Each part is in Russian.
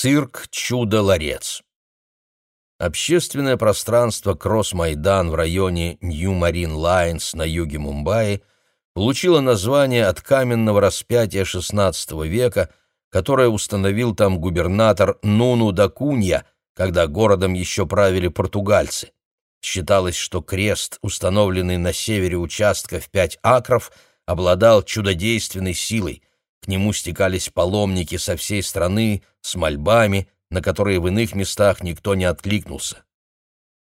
Цирк «Чудо-ларец». Общественное пространство Кросс-Майдан в районе Нью-Марин-Лайнс на юге Мумбаи получило название от каменного распятия XVI века, которое установил там губернатор Нуну Дакунья, когда городом еще правили португальцы. Считалось, что крест, установленный на севере участка в пять акров, обладал чудодейственной силой. К нему стекались паломники со всей страны с мольбами, на которые в иных местах никто не откликнулся.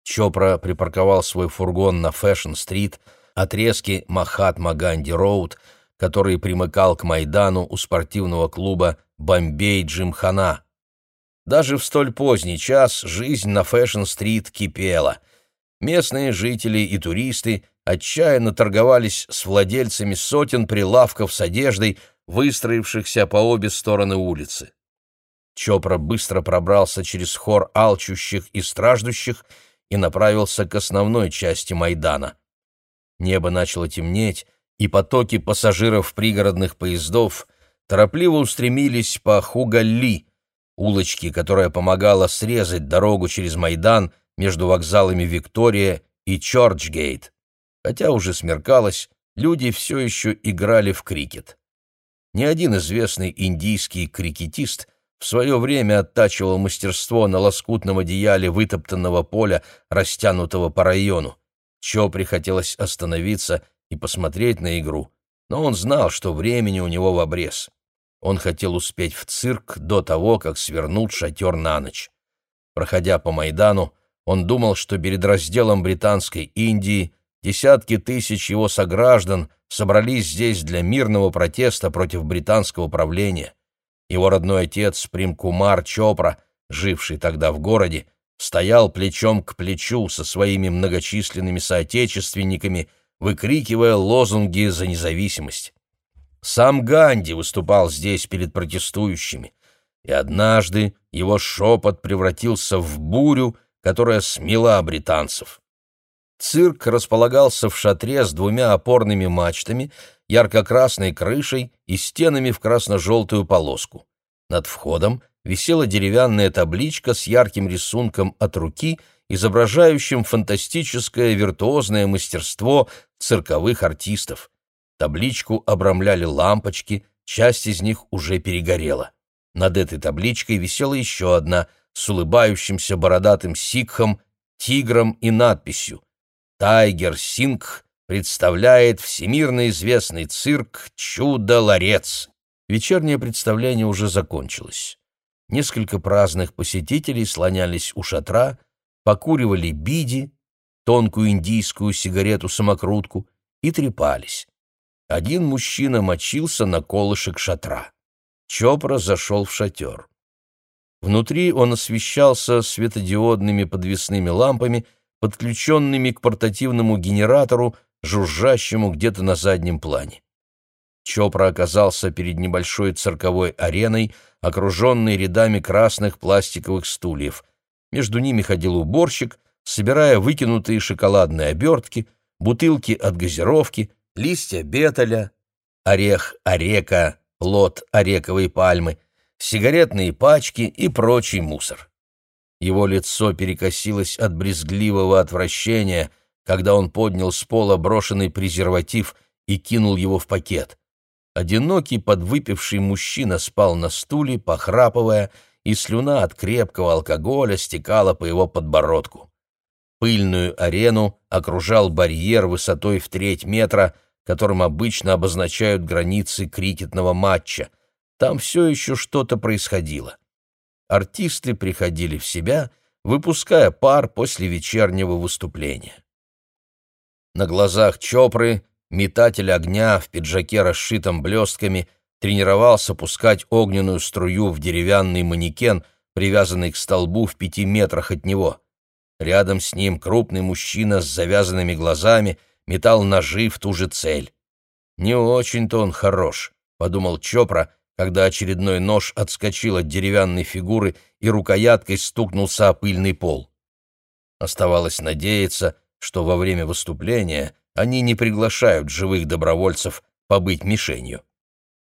Чопра припарковал свой фургон на Фэшн-стрит, отрезке Махатма-Ганди-Роуд, который примыкал к Майдану у спортивного клуба «Бомбей Джимхана». Даже в столь поздний час жизнь на Фэшн-стрит кипела. Местные жители и туристы отчаянно торговались с владельцами сотен прилавков с одеждой, выстроившихся по обе стороны улицы. Чопра быстро пробрался через хор алчущих и страждущих и направился к основной части Майдана. Небо начало темнеть, и потоки пассажиров пригородных поездов торопливо устремились по Хугалли, улочке, которая помогала срезать дорогу через Майдан между вокзалами Виктория и Чорчгейт. Хотя уже смеркалось, люди все еще играли в крикет. Ни один известный индийский крикетист в свое время оттачивал мастерство на лоскутном одеяле вытоптанного поля, растянутого по району. Чо прихотелось остановиться и посмотреть на игру, но он знал, что времени у него в обрез. Он хотел успеть в цирк до того, как свернут шатер на ночь. Проходя по Майдану, он думал, что перед разделом Британской Индии десятки тысяч его сограждан собрались здесь для мирного протеста против британского правления. Его родной отец Примкумар Чопра, живший тогда в городе, стоял плечом к плечу со своими многочисленными соотечественниками, выкрикивая лозунги за независимость. Сам Ганди выступал здесь перед протестующими, и однажды его шепот превратился в бурю, которая смела британцев. Цирк располагался в шатре с двумя опорными мачтами, ярко-красной крышей и стенами в красно-желтую полоску. Над входом висела деревянная табличка с ярким рисунком от руки, изображающим фантастическое виртуозное мастерство цирковых артистов. Табличку обрамляли лампочки, часть из них уже перегорела. Над этой табличкой висела еще одна с улыбающимся бородатым сикхом, тигром и надписью «Тайгер Сингх представляет всемирно известный цирк «Чудо-ларец». Вечернее представление уже закончилось. Несколько праздных посетителей слонялись у шатра, покуривали биди, тонкую индийскую сигарету-самокрутку, и трепались. Один мужчина мочился на колышек шатра. Чопра зашел в шатер. Внутри он освещался светодиодными подвесными лампами, подключенными к портативному генератору, жужжащему где-то на заднем плане. Чопра оказался перед небольшой цирковой ареной, окруженной рядами красных пластиковых стульев. Между ними ходил уборщик, собирая выкинутые шоколадные обертки, бутылки от газировки, листья беталя, орех орека, плод орековой пальмы, сигаретные пачки и прочий мусор. Его лицо перекосилось от брезгливого отвращения — когда он поднял с пола брошенный презерватив и кинул его в пакет. Одинокий подвыпивший мужчина спал на стуле, похрапывая, и слюна от крепкого алкоголя стекала по его подбородку. Пыльную арену окружал барьер высотой в треть метра, которым обычно обозначают границы крикетного матча. Там все еще что-то происходило. Артисты приходили в себя, выпуская пар после вечернего выступления. На глазах Чопры метатель огня в пиджаке, расшитом блестками, тренировался пускать огненную струю в деревянный манекен, привязанный к столбу в пяти метрах от него. Рядом с ним крупный мужчина с завязанными глазами метал ножи в ту же цель. «Не очень-то он хорош», — подумал Чопра, когда очередной нож отскочил от деревянной фигуры и рукояткой стукнулся о пыльный пол. Оставалось надеяться, что во время выступления они не приглашают живых добровольцев побыть мишенью.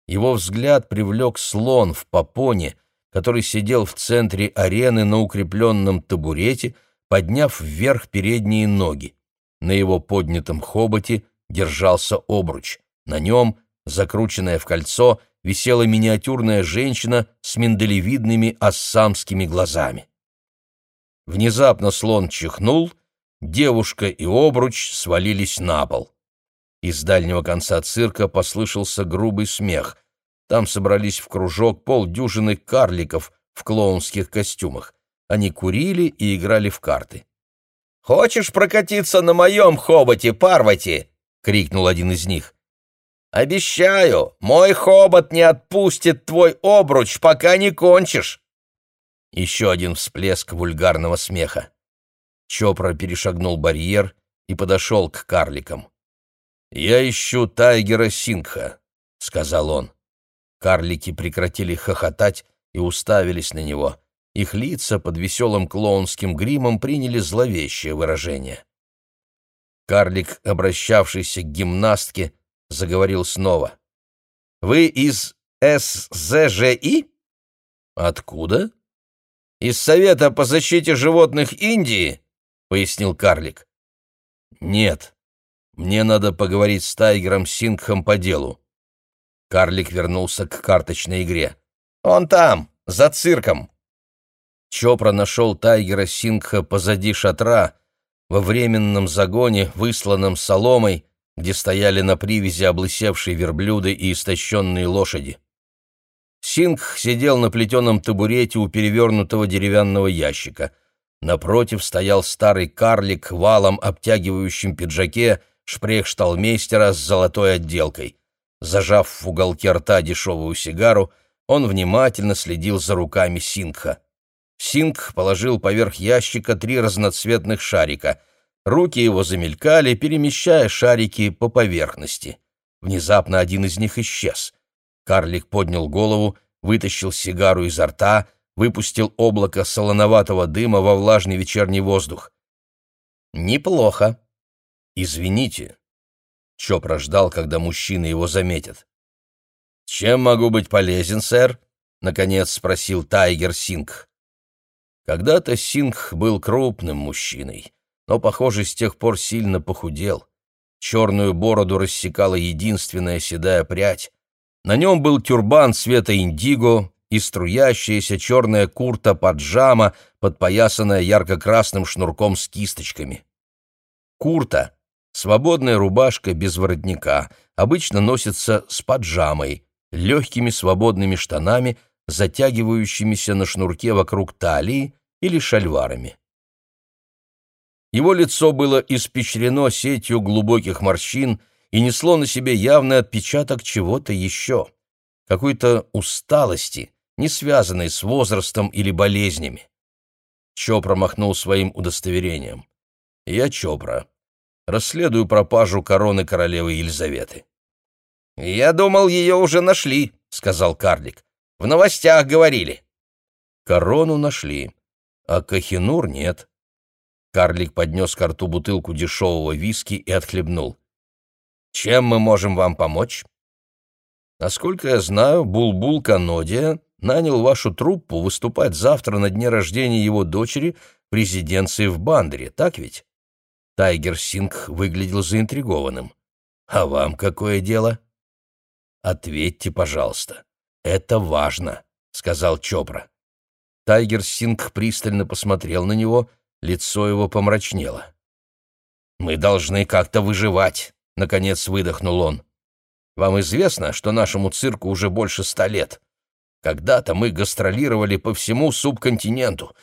Его взгляд привлек слон в попоне, который сидел в центре арены на укрепленном табурете, подняв вверх передние ноги. На его поднятом хоботе держался обруч. На нем, закрученная в кольцо, висела миниатюрная женщина с миндалевидными ассамскими глазами. Внезапно слон чихнул, девушка и обруч свалились на пол. Из дальнего конца цирка послышался грубый смех. Там собрались в кружок полдюжины карликов в клоунских костюмах. Они курили и играли в карты. «Хочешь прокатиться на моем хоботе, Парвати?» — крикнул один из них. «Обещаю, мой хобот не отпустит твой обруч, пока не кончишь!» Еще один всплеск вульгарного смеха. Чопра перешагнул барьер и подошел к карликам. «Я ищу Тайгера Сингха», — сказал он. Карлики прекратили хохотать и уставились на него. Их лица под веселым клоунским гримом приняли зловещее выражение. Карлик, обращавшийся к гимнастке, заговорил снова. «Вы из СЗЖИ?» «Откуда?» «Из Совета по защите животных Индии?» — пояснил карлик. «Нет, мне надо поговорить с Тайгером Сингхом по делу». Карлик вернулся к карточной игре. «Он там, за цирком», Чопра нашел Тайгера Сингха позади шатра, во временном загоне, высланном соломой, где стояли на привязи облысевшие верблюды и истощенные лошади. Сингх сидел на плетеном табурете у перевернутого деревянного ящика. Напротив стоял старый карлик, валом обтягивающим пиджаке, шпрехшталмейстера с золотой отделкой. Зажав в уголке рта дешевую сигару, он внимательно следил за руками Сингха. Синг положил поверх ящика три разноцветных шарика. Руки его замелькали, перемещая шарики по поверхности. Внезапно один из них исчез. Карлик поднял голову, вытащил сигару изо рта, выпустил облако солоноватого дыма во влажный вечерний воздух. «Неплохо». «Извините». Чопра ждал, когда мужчины его заметят. «Чем могу быть полезен, сэр?» — наконец спросил Тайгер Синг. Когда-то Сингх был крупным мужчиной, но, похоже, с тех пор сильно похудел. Черную бороду рассекала единственная седая прядь. На нем был тюрбан цвета индиго и струящаяся черная курта-паджама, подпоясанная ярко-красным шнурком с кисточками. Курта — свободная рубашка без воротника, обычно носится с паджамой, легкими свободными штанами — затягивающимися на шнурке вокруг талии или шальварами. Его лицо было испещрено сетью глубоких морщин и несло на себе явный отпечаток чего-то еще, какой-то усталости, не связанной с возрастом или болезнями. Чопра махнул своим удостоверением. «Я Чопра. Расследую пропажу короны королевы Елизаветы». «Я думал, ее уже нашли», — сказал карлик. В новостях говорили. Корону нашли, а Кахинур нет. Карлик поднес к рту бутылку дешевого виски и отхлебнул. «Чем мы можем вам помочь?» «Насколько я знаю, Булбул Канодия нанял вашу труппу выступать завтра на дне рождения его дочери в резиденции в Бандере, так ведь?» Тайгер Синг выглядел заинтригованным. «А вам какое дело?» «Ответьте, пожалуйста». «Это важно», — сказал Чопра. Тайгер Синг пристально посмотрел на него, лицо его помрачнело. «Мы должны как-то выживать», — наконец выдохнул он. «Вам известно, что нашему цирку уже больше ста лет. Когда-то мы гастролировали по всему субконтиненту,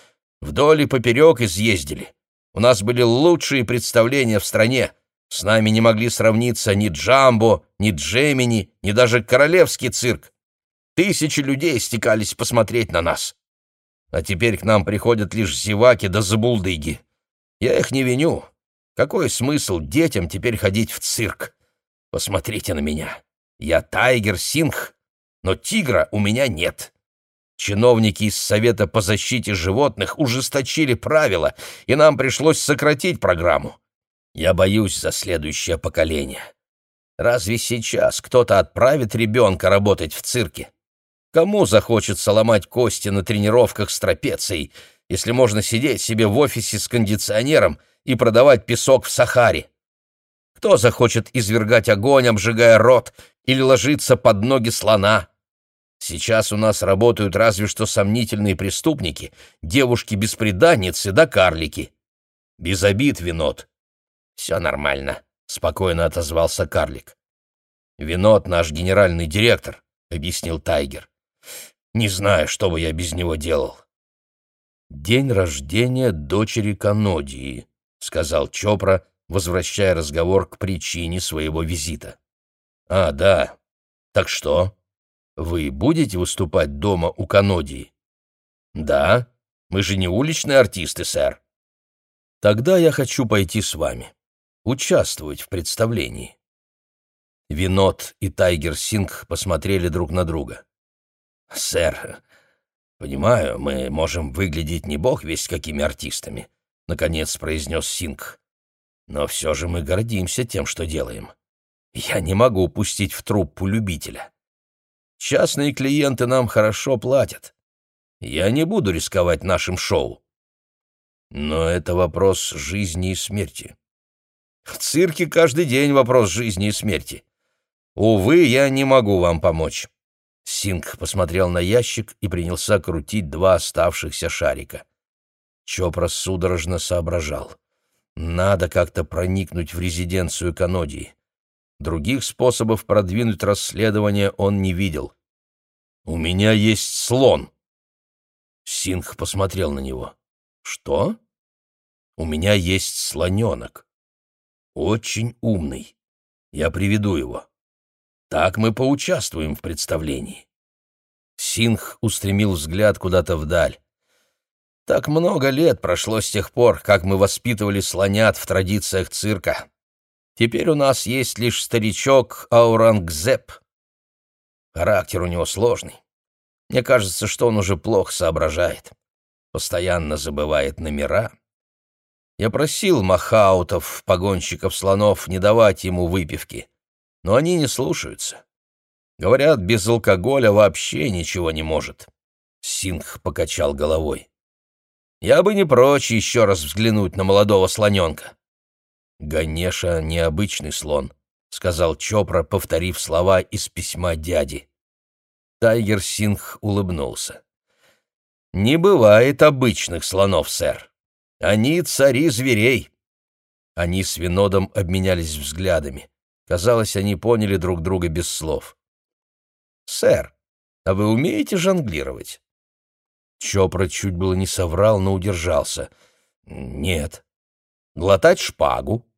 вдоль и поперек изъездили. У нас были лучшие представления в стране. С нами не могли сравниться ни Джамбо, ни Джемини, ни даже королевский цирк. Тысячи людей стекались посмотреть на нас. А теперь к нам приходят лишь зеваки да забулдыги. Я их не виню. Какой смысл детям теперь ходить в цирк? Посмотрите на меня. Я Тайгер Сингх, но тигра у меня нет. Чиновники из Совета по защите животных ужесточили правила, и нам пришлось сократить программу. Я боюсь за следующее поколение. Разве сейчас кто-то отправит ребенка работать в цирке? Кому захочется ломать кости на тренировках с трапецией, если можно сидеть себе в офисе с кондиционером и продавать песок в Сахаре? Кто захочет извергать огонь, обжигая рот, или ложиться под ноги слона? Сейчас у нас работают разве что сомнительные преступники, девушки-беспреданницы да карлики. Без обид, Винот. Все нормально, — спокойно отозвался карлик. Винот наш генеральный директор, — объяснил Тайгер. Не знаю, что бы я без него делал. День рождения дочери Канодии, — сказал Чопра, возвращая разговор к причине своего визита. А, да. Так что? Вы будете выступать дома у Канодии? Да. Мы же не уличные артисты, сэр. Тогда я хочу пойти с вами. Участвовать в представлении. Винот и Тайгер Синг посмотрели друг на друга. «Сэр, понимаю, мы можем выглядеть не бог весть какими артистами», — наконец произнес Синг. «Но все же мы гордимся тем, что делаем. Я не могу упустить в труппу любителя. Частные клиенты нам хорошо платят. Я не буду рисковать нашим шоу. Но это вопрос жизни и смерти. В цирке каждый день вопрос жизни и смерти. Увы, я не могу вам помочь. Синг посмотрел на ящик и принялся крутить два оставшихся шарика. Чопра судорожно соображал. Надо как-то проникнуть в резиденцию Канодии. Других способов продвинуть расследование он не видел. «У меня есть слон!» Синг посмотрел на него. «Что?» «У меня есть слоненок. Очень умный. Я приведу его. Так мы поучаствуем в представлении». Синг устремил взгляд куда-то вдаль. «Так много лет прошло с тех пор, как мы воспитывали слонят в традициях цирка. Теперь у нас есть лишь старичок Аурангзеп. Характер у него сложный. Мне кажется, что он уже плохо соображает. Постоянно забывает номера. Я просил махаутов, погонщиков слонов, не давать ему выпивки, но они не слушаются. Говорят, без алкоголя вообще ничего не может. Сингх покачал головой. Я бы не прочь еще раз взглянуть на молодого слоненка. «Ганеша — необычный слон», — сказал Чопра, повторив слова из письма дяди. Тайгер Сингх улыбнулся. «Не бывает обычных слонов, сэр. Они цари зверей». Они с Винодом обменялись взглядами. Казалось, они поняли друг друга без слов. «Сэр, а вы умеете жонглировать?» Чопра чуть было не соврал, но удержался. «Нет». «Глотать шпагу?»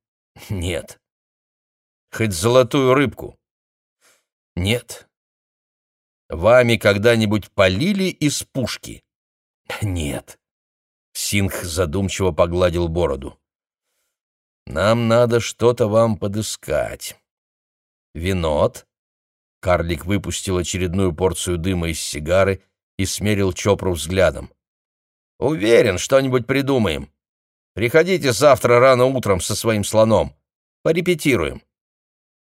Нет. Хоть золотую рыбку? Нет. Вами когда-нибудь полили из пушки? Нет. Синх задумчиво погладил бороду. Нам надо что-то вам подыскать. Винот? Карлик выпустил очередную порцию дыма из сигары и смерил Чопру взглядом. Уверен, что-нибудь придумаем. Приходите завтра рано утром со своим слоном. Порепетируем.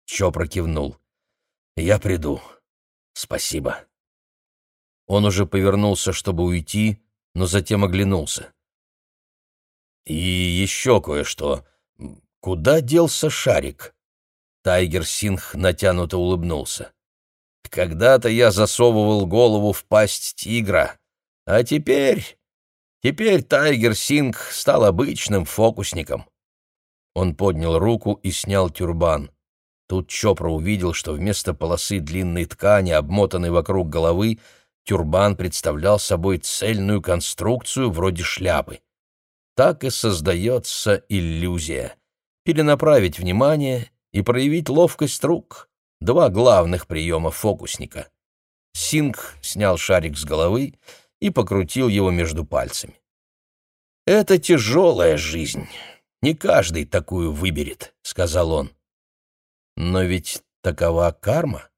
Чопра кивнул. Я приду. Спасибо. Он уже повернулся, чтобы уйти, но затем оглянулся. И еще кое-что. Куда делся шарик? Тайгер Синх натянуто улыбнулся. Когда-то я засовывал голову в пасть тигра, а теперь Теперь Тайгер Синг стал обычным фокусником. Он поднял руку и снял тюрбан. Тут Чопра увидел, что вместо полосы длинной ткани, обмотанной вокруг головы, тюрбан представлял собой цельную конструкцию вроде шляпы. Так и создается иллюзия. Перенаправить внимание и проявить ловкость рук — два главных приема фокусника. Синг снял шарик с головы и покрутил его между пальцами. «Это тяжелая жизнь. Не каждый такую выберет», — сказал он. «Но ведь такова карма.